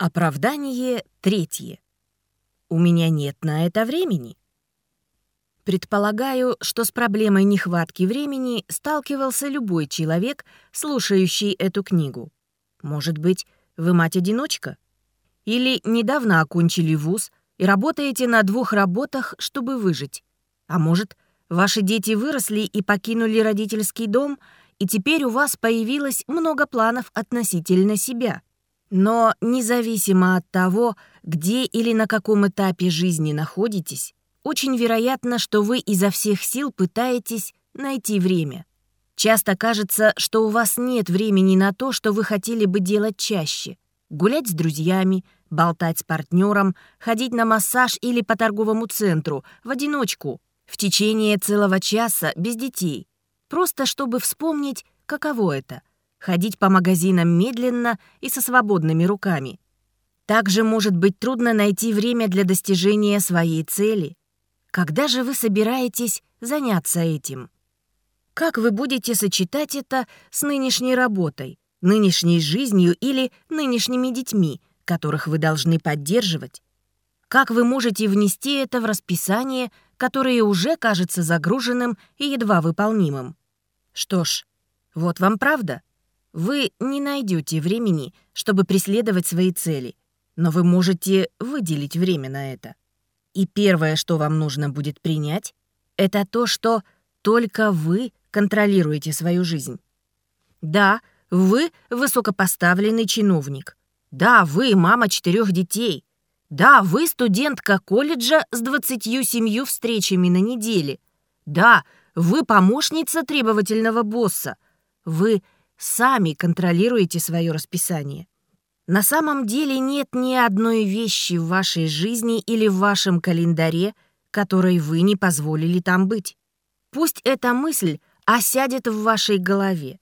Оправдание третье. У меня нет на это времени. Предполагаю, что с проблемой нехватки времени сталкивался любой человек, слушающий эту книгу. Может быть, вы мать-одиночка? Или недавно окончили вуз и работаете на двух работах, чтобы выжить? А может, ваши дети выросли и покинули родительский дом, и теперь у вас появилось много планов относительно себя — но независимо от того, где или на каком этапе жизни находитесь, очень вероятно, что вы изо всех сил пытаетесь найти время. Часто кажется, что у вас нет времени на то, что вы хотели бы делать чаще. Гулять с друзьями, болтать с партнером, ходить на массаж или по торговому центру, в одиночку, в течение целого часа без детей. Просто чтобы вспомнить, каково это ходить по магазинам медленно и со свободными руками. Также может быть трудно найти время для достижения своей цели. Когда же вы собираетесь заняться этим? Как вы будете сочетать это с нынешней работой, нынешней жизнью или нынешними детьми, которых вы должны поддерживать? Как вы можете внести это в расписание, которое уже кажется загруженным и едва выполнимым? Что ж, вот вам правда. Вы не найдете времени, чтобы преследовать свои цели, но вы можете выделить время на это. И первое, что вам нужно будет принять, это то, что только вы контролируете свою жизнь. Да, вы высокопоставленный чиновник. Да, вы мама четырех детей. Да, вы студентка колледжа с 27 встречами на неделе. Да, вы помощница требовательного босса. Вы сами контролируете свое расписание. На самом деле нет ни одной вещи в вашей жизни или в вашем календаре, которой вы не позволили там быть. Пусть эта мысль осядет в вашей голове.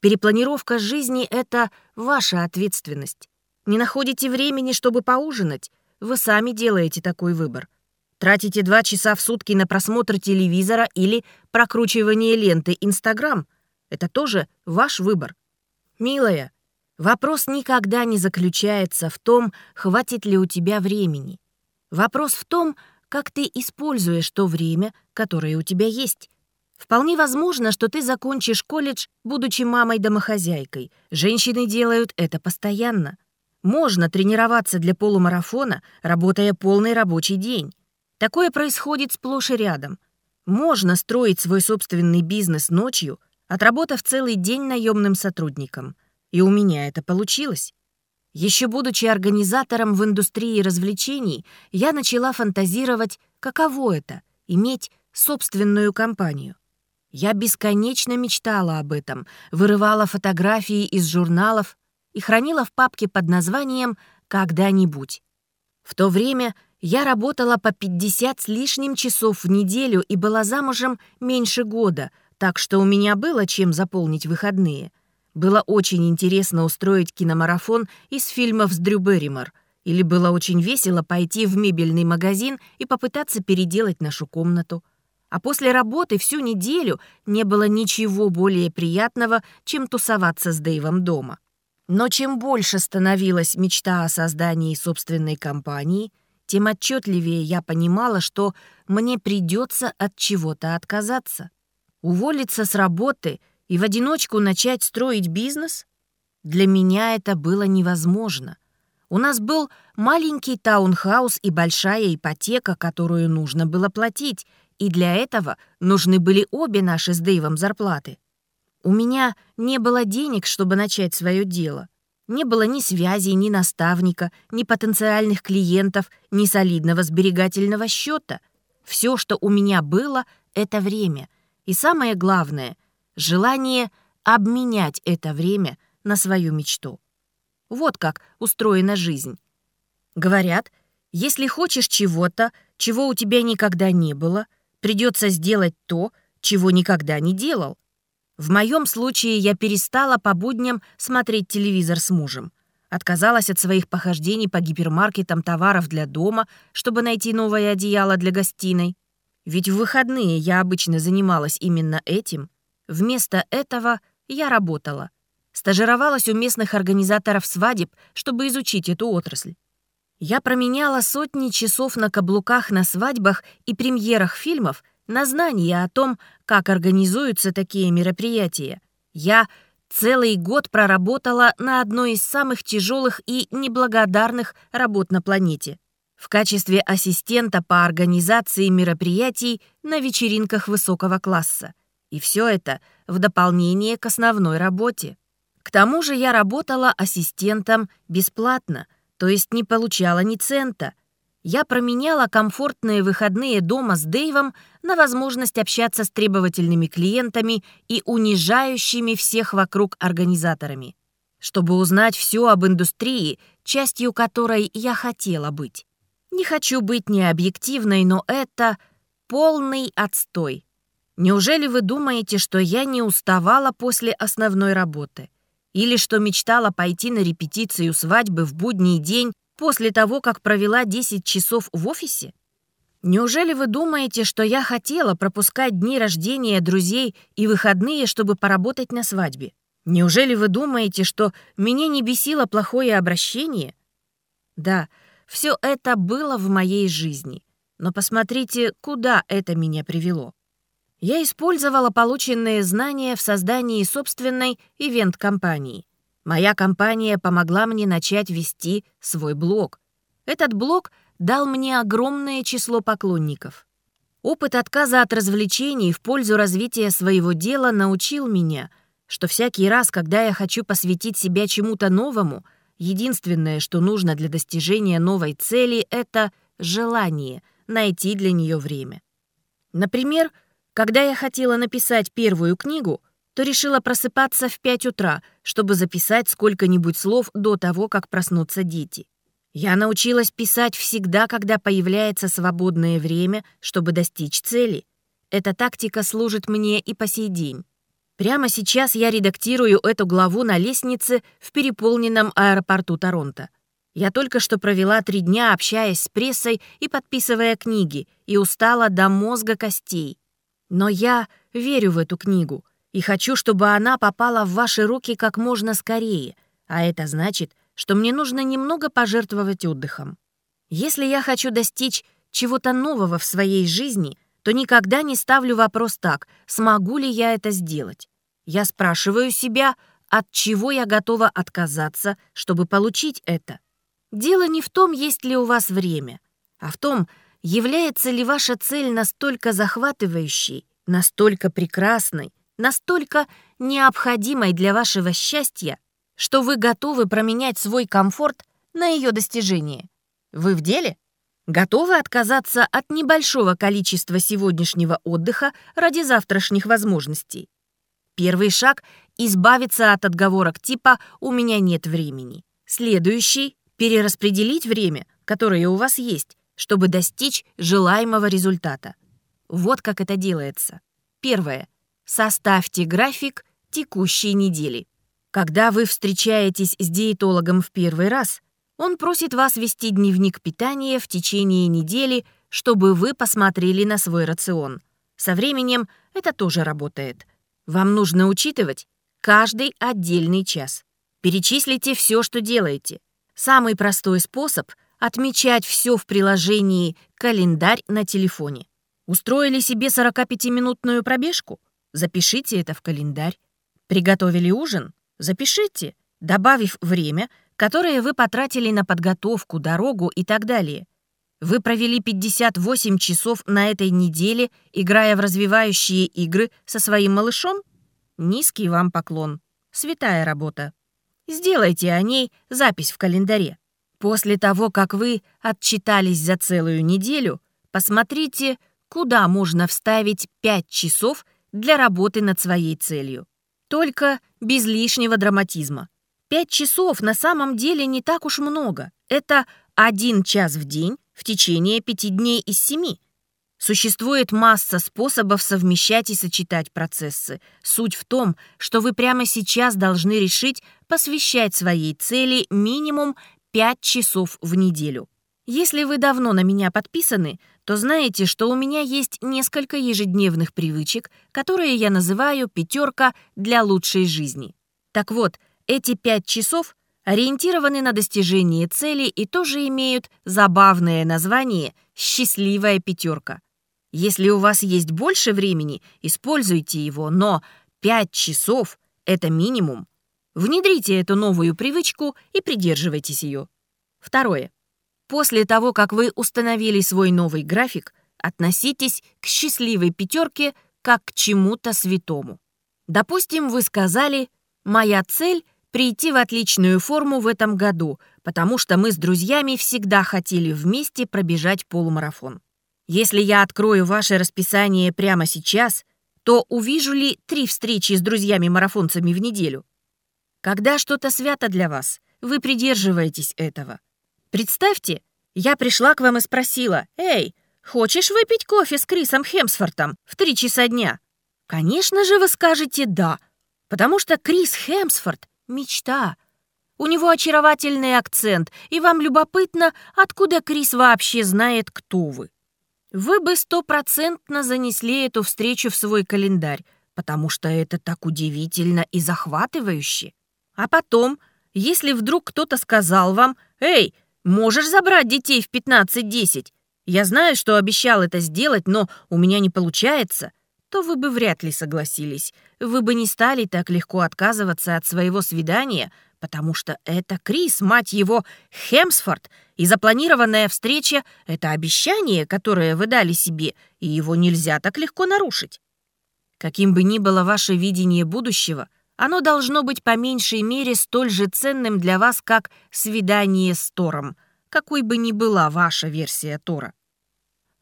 Перепланировка жизни — это ваша ответственность. Не находите времени, чтобы поужинать? Вы сами делаете такой выбор. Тратите два часа в сутки на просмотр телевизора или прокручивание ленты Инстаграм — это тоже ваш выбор. Милая, вопрос никогда не заключается в том, хватит ли у тебя времени. Вопрос в том, как ты используешь то время, которое у тебя есть. Вполне возможно, что ты закончишь колледж, будучи мамой-домохозяйкой. Женщины делают это постоянно. Можно тренироваться для полумарафона, работая полный рабочий день. Такое происходит сплошь и рядом. Можно строить свой собственный бизнес ночью, отработав целый день наемным сотрудником. И у меня это получилось. Еще будучи организатором в индустрии развлечений, я начала фантазировать, каково это — иметь собственную компанию. Я бесконечно мечтала об этом, вырывала фотографии из журналов и хранила в папке под названием «Когда-нибудь». В то время я работала по 50 с лишним часов в неделю и была замужем меньше года — так что у меня было чем заполнить выходные. Было очень интересно устроить киномарафон из фильмов с Дрю Берримор, или было очень весело пойти в мебельный магазин и попытаться переделать нашу комнату. А после работы всю неделю не было ничего более приятного, чем тусоваться с Дэйвом дома. Но чем больше становилась мечта о создании собственной компании, тем отчетливее я понимала, что мне придется от чего-то отказаться. Уволиться с работы и в одиночку начать строить бизнес? Для меня это было невозможно. У нас был маленький таунхаус и большая ипотека, которую нужно было платить, и для этого нужны были обе наши с Дэйвом зарплаты. У меня не было денег, чтобы начать свое дело. Не было ни связей, ни наставника, ни потенциальных клиентов, ни солидного сберегательного счета. Все, что у меня было, — это время — и самое главное — желание обменять это время на свою мечту. Вот как устроена жизнь. Говорят, если хочешь чего-то, чего у тебя никогда не было, придется сделать то, чего никогда не делал. В моем случае я перестала по будням смотреть телевизор с мужем. Отказалась от своих похождений по гипермаркетам товаров для дома, чтобы найти новое одеяло для гостиной. Ведь в выходные я обычно занималась именно этим. Вместо этого я работала. Стажировалась у местных организаторов свадеб, чтобы изучить эту отрасль. Я променяла сотни часов на каблуках на свадьбах и премьерах фильмов на знания о том, как организуются такие мероприятия. Я целый год проработала на одной из самых тяжелых и неблагодарных работ на планете в качестве ассистента по организации мероприятий на вечеринках высокого класса. И все это в дополнение к основной работе. К тому же я работала ассистентом бесплатно, то есть не получала ни цента. Я променяла комфортные выходные дома с Дэйвом на возможность общаться с требовательными клиентами и унижающими всех вокруг организаторами, чтобы узнать все об индустрии, частью которой я хотела быть. Не хочу быть необъективной, но это полный отстой. Неужели вы думаете, что я не уставала после основной работы? Или что мечтала пойти на репетицию свадьбы в будний день после того, как провела 10 часов в офисе? Неужели вы думаете, что я хотела пропускать дни рождения друзей и выходные, чтобы поработать на свадьбе? Неужели вы думаете, что меня не бесило плохое обращение? Да, все это было в моей жизни. Но посмотрите, куда это меня привело. Я использовала полученные знания в создании собственной ивент-компании. Моя компания помогла мне начать вести свой блог. Этот блог дал мне огромное число поклонников. Опыт отказа от развлечений в пользу развития своего дела научил меня, что всякий раз, когда я хочу посвятить себя чему-то новому — Единственное, что нужно для достижения новой цели, это желание найти для нее время. Например, когда я хотела написать первую книгу, то решила просыпаться в 5 утра, чтобы записать сколько-нибудь слов до того, как проснутся дети. Я научилась писать всегда, когда появляется свободное время, чтобы достичь цели. Эта тактика служит мне и по сей день. Прямо сейчас я редактирую эту главу на лестнице в переполненном аэропорту Торонто. Я только что провела три дня, общаясь с прессой и подписывая книги, и устала до мозга костей. Но я верю в эту книгу и хочу, чтобы она попала в ваши руки как можно скорее, а это значит, что мне нужно немного пожертвовать отдыхом. Если я хочу достичь чего-то нового в своей жизни — то никогда не ставлю вопрос так, смогу ли я это сделать. Я спрашиваю себя, от чего я готова отказаться, чтобы получить это. Дело не в том, есть ли у вас время, а в том, является ли ваша цель настолько захватывающей, настолько прекрасной, настолько необходимой для вашего счастья, что вы готовы променять свой комфорт на ее достижение. Вы в деле? Готовы отказаться от небольшого количества сегодняшнего отдыха ради завтрашних возможностей? Первый шаг — избавиться от отговорок типа «у меня нет времени». Следующий — перераспределить время, которое у вас есть, чтобы достичь желаемого результата. Вот как это делается. Первое. Составьте график текущей недели. Когда вы встречаетесь с диетологом в первый раз, он просит вас вести дневник питания в течение недели, чтобы вы посмотрели на свой рацион. Со временем это тоже работает. Вам нужно учитывать каждый отдельный час. Перечислите все, что делаете. Самый простой способ — отмечать все в приложении «Календарь» на телефоне. Устроили себе 45-минутную пробежку? Запишите это в календарь. Приготовили ужин? Запишите, добавив время — которые вы потратили на подготовку, дорогу и так далее. Вы провели 58 часов на этой неделе, играя в развивающие игры со своим малышом? Низкий вам поклон. Святая работа. Сделайте о ней запись в календаре. После того, как вы отчитались за целую неделю, посмотрите, куда можно вставить 5 часов для работы над своей целью. Только без лишнего драматизма. Пять часов на самом деле не так уж много. Это один час в день в течение пяти дней из семи. Существует масса способов совмещать и сочетать процессы. Суть в том, что вы прямо сейчас должны решить посвящать своей цели минимум 5 часов в неделю. Если вы давно на меня подписаны, то знаете, что у меня есть несколько ежедневных привычек, которые я называю «пятерка для лучшей жизни». Так вот, Эти пять часов ориентированы на достижение цели и тоже имеют забавное название «счастливая пятерка». Если у вас есть больше времени, используйте его, но 5 часов — это минимум. Внедрите эту новую привычку и придерживайтесь ее. Второе. После того, как вы установили свой новый график, относитесь к счастливой пятерке как к чему-то святому. Допустим, вы сказали «Моя цель — прийти в отличную форму в этом году, потому что мы с друзьями всегда хотели вместе пробежать полумарафон». Если я открою ваше расписание прямо сейчас, то увижу ли три встречи с друзьями-марафонцами в неделю? Когда что-то свято для вас, вы придерживаетесь этого. Представьте, я пришла к вам и спросила, «Эй, хочешь выпить кофе с Крисом Хемсфортом в три часа дня?» Конечно же, вы скажете «да», потому что Крис Хемсфорд — мечта. У него очаровательный акцент, и вам любопытно, откуда Крис вообще знает, кто вы. Вы бы стопроцентно занесли эту встречу в свой календарь, потому что это так удивительно и захватывающе. А потом, если вдруг кто-то сказал вам «Эй, можешь забрать детей в 15-10? Я знаю, что обещал это сделать, но у меня не получается», то вы бы вряд ли согласились. Вы бы не стали так легко отказываться от своего свидания, потому что это Крис, мать его, Хемсфорд, и запланированная встреча — это обещание, которое вы дали себе, и его нельзя так легко нарушить. Каким бы ни было ваше видение будущего, оно должно быть по меньшей мере столь же ценным для вас, как свидание с Тором, какой бы ни была ваша версия Тора.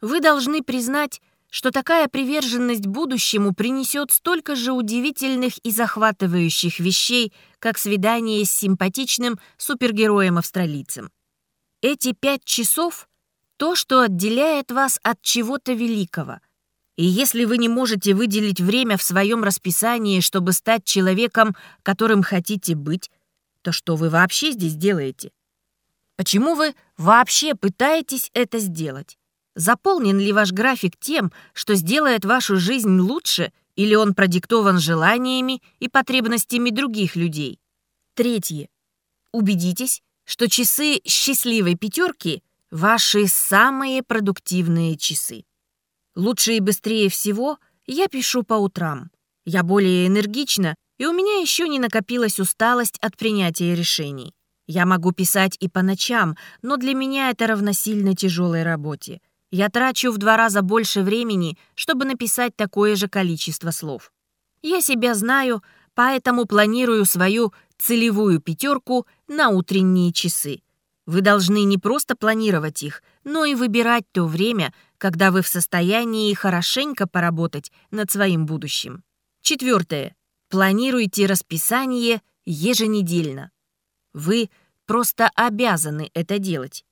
Вы должны признать, что такая приверженность будущему принесет столько же удивительных и захватывающих вещей, как свидание с симпатичным супергероем-австралийцем. Эти пять часов — то, что отделяет вас от чего-то великого. И если вы не можете выделить время в своем расписании, чтобы стать человеком, которым хотите быть, то что вы вообще здесь делаете? Почему вы вообще пытаетесь это сделать? Заполнен ли ваш график тем, что сделает вашу жизнь лучше, или он продиктован желаниями и потребностями других людей? Третье. Убедитесь, что часы счастливой пятерки — ваши самые продуктивные часы. Лучше и быстрее всего я пишу по утрам. Я более энергична, и у меня еще не накопилась усталость от принятия решений. Я могу писать и по ночам, но для меня это равносильно тяжелой работе — я трачу в два раза больше времени, чтобы написать такое же количество слов. Я себя знаю, поэтому планирую свою целевую пятерку на утренние часы. Вы должны не просто планировать их, но и выбирать то время, когда вы в состоянии хорошенько поработать над своим будущим. Четвертое. Планируйте расписание еженедельно. Вы просто обязаны это делать.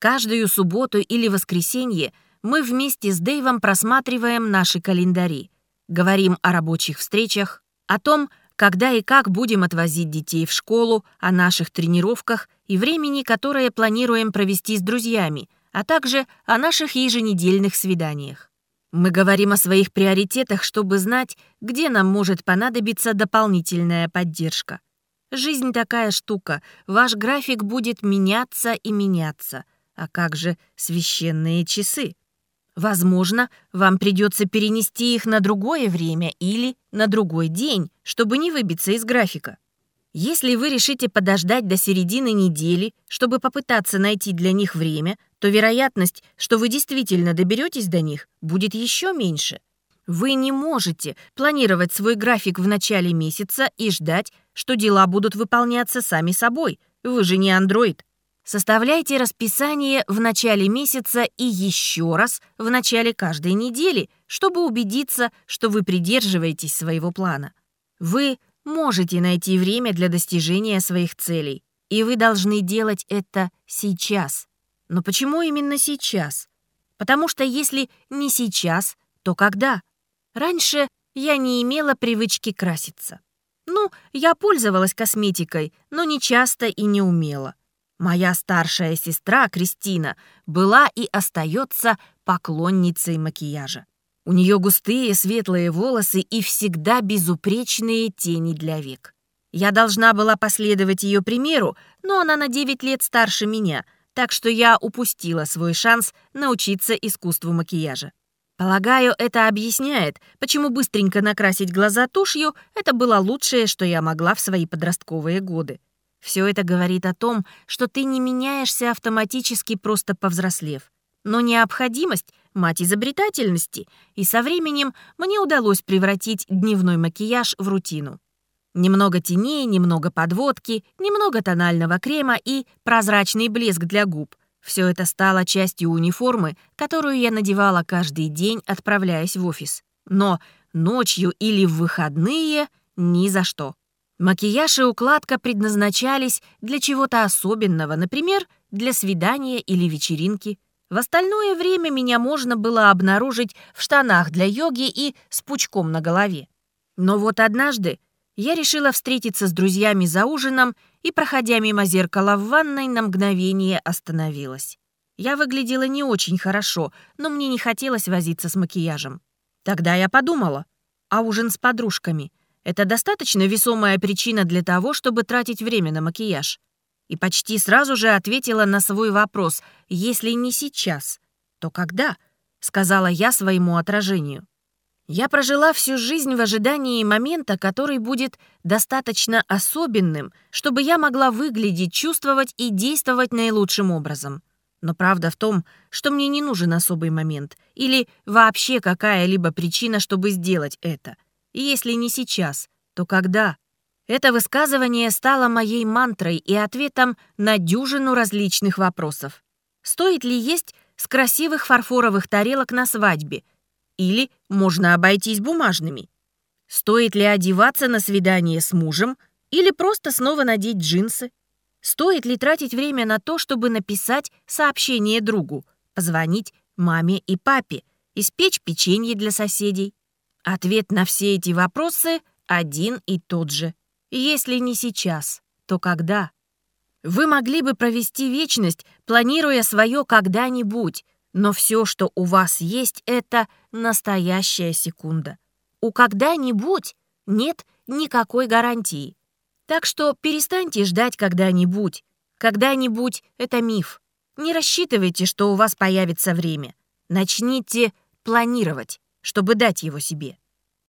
Каждую субботу или воскресенье мы вместе с Дэйвом просматриваем наши календари, говорим о рабочих встречах, о том, когда и как будем отвозить детей в школу, о наших тренировках и времени, которое планируем провести с друзьями, а также о наших еженедельных свиданиях. Мы говорим о своих приоритетах, чтобы знать, где нам может понадобиться дополнительная поддержка. Жизнь такая штука, ваш график будет меняться и меняться — а как же священные часы? Возможно, вам придется перенести их на другое время или на другой день, чтобы не выбиться из графика. Если вы решите подождать до середины недели, чтобы попытаться найти для них время, то вероятность, что вы действительно доберетесь до них, будет еще меньше. Вы не можете планировать свой график в начале месяца и ждать, что дела будут выполняться сами собой. Вы же не андроид. Составляйте расписание в начале месяца и еще раз в начале каждой недели, чтобы убедиться, что вы придерживаетесь своего плана. Вы можете найти время для достижения своих целей, и вы должны делать это сейчас. Но почему именно сейчас? Потому что если не сейчас, то когда? Раньше я не имела привычки краситься. Ну, я пользовалась косметикой, но не часто и не умела. Моя старшая сестра Кристина была и остается поклонницей макияжа. У нее густые светлые волосы и всегда безупречные тени для век. Я должна была последовать ее примеру, но она на 9 лет старше меня, так что я упустила свой шанс научиться искусству макияжа. Полагаю, это объясняет, почему быстренько накрасить глаза тушью — это было лучшее, что я могла в свои подростковые годы. Все это говорит о том, что ты не меняешься автоматически, просто повзрослев. Но необходимость — мать изобретательности, и со временем мне удалось превратить дневной макияж в рутину. Немного теней, немного подводки, немного тонального крема и прозрачный блеск для губ. Все это стало частью униформы, которую я надевала каждый день, отправляясь в офис. Но ночью или в выходные — ни за что. Макияж и укладка предназначались для чего-то особенного, например, для свидания или вечеринки. В остальное время меня можно было обнаружить в штанах для йоги и с пучком на голове. Но вот однажды я решила встретиться с друзьями за ужином и, проходя мимо зеркала в ванной, на мгновение остановилась. Я выглядела не очень хорошо, но мне не хотелось возиться с макияжем. Тогда я подумала, а ужин с подружками — это достаточно весомая причина для того, чтобы тратить время на макияж. И почти сразу же ответила на свой вопрос «Если не сейчас, то когда?» — сказала я своему отражению. Я прожила всю жизнь в ожидании момента, который будет достаточно особенным, чтобы я могла выглядеть, чувствовать и действовать наилучшим образом. Но правда в том, что мне не нужен особый момент или вообще какая-либо причина, чтобы сделать это — если не сейчас, то когда? Это высказывание стало моей мантрой и ответом на дюжину различных вопросов. Стоит ли есть с красивых фарфоровых тарелок на свадьбе? Или можно обойтись бумажными? Стоит ли одеваться на свидание с мужем? Или просто снова надеть джинсы? Стоит ли тратить время на то, чтобы написать сообщение другу, позвонить маме и папе, испечь печенье для соседей? Ответ на все эти вопросы один и тот же. Если не сейчас, то когда? Вы могли бы провести вечность, планируя свое когда-нибудь, но все, что у вас есть, это настоящая секунда. У когда-нибудь нет никакой гарантии. Так что перестаньте ждать когда-нибудь. Когда-нибудь — это миф. Не рассчитывайте, что у вас появится время. Начните планировать чтобы дать его себе.